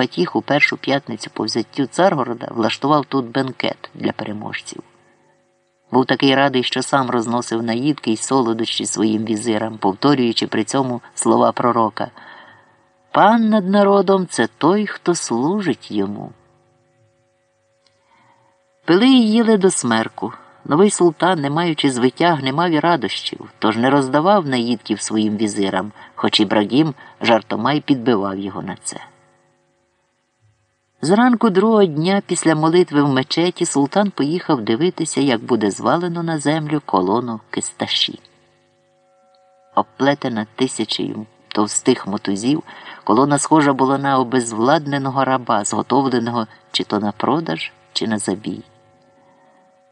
Фатіх у першу п'ятницю по взяттю Царгорода влаштував тут бенкет для переможців. Був такий радий, що сам розносив наїдки й солодощі своїм візирам, повторюючи при цьому слова пророка. Пан над народом це той, хто служить йому. Пили й їли до смерку. Новий султан, не маючи звитяг, не мав і радощів, тож не роздавав наїдків своїм візирам, хоч Ібрагім жартома й підбивав його на це. Зранку другого дня після молитви в мечеті султан поїхав дивитися, як буде звалено на землю колону кисташі. Обплетена тисячею товстих мотузів, колона схожа була на обезвладненого раба, зготовленого чи то на продаж, чи на забій.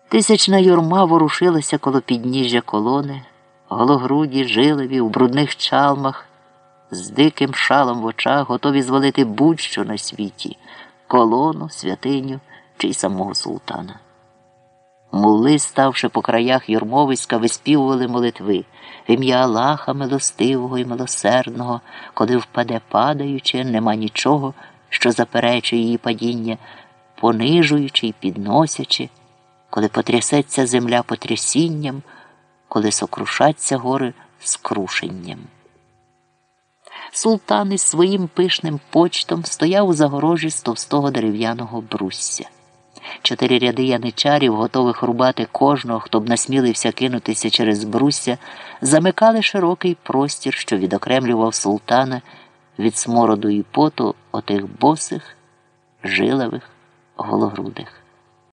Тисячна юрма ворушилася коло підніжжя колони, гологруді, жилеві, у брудних чалмах, з диким шалом в очах, готові звалити будь-що на світі колону, святиню чи й самого султана. Мули, ставши по краях юрмовиська, виспівували молитви в ім'я Аллаха милостивого і милосердного, коли впаде падаючи, нема нічого, що заперечує її падіння, понижуючи й підносячи, коли потрясеться земля потрясінням, коли сокрушаться гори скрушенням. Султан із своїм пишним почтом стояв у загорожі з товстого дерев'яного брусся. Чотири ряди яничарів, готових рубати кожного, хто б насмілився кинутися через брусся, замикали широкий простір, що відокремлював султана від смороду і поту отих босих, жилевих, гологрудих.